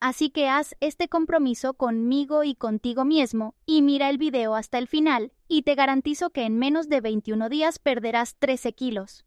Así que haz este compromiso conmigo y contigo mismo y mira el video hasta el final y te garantizo que en menos de 21 días perderás 13 kilos.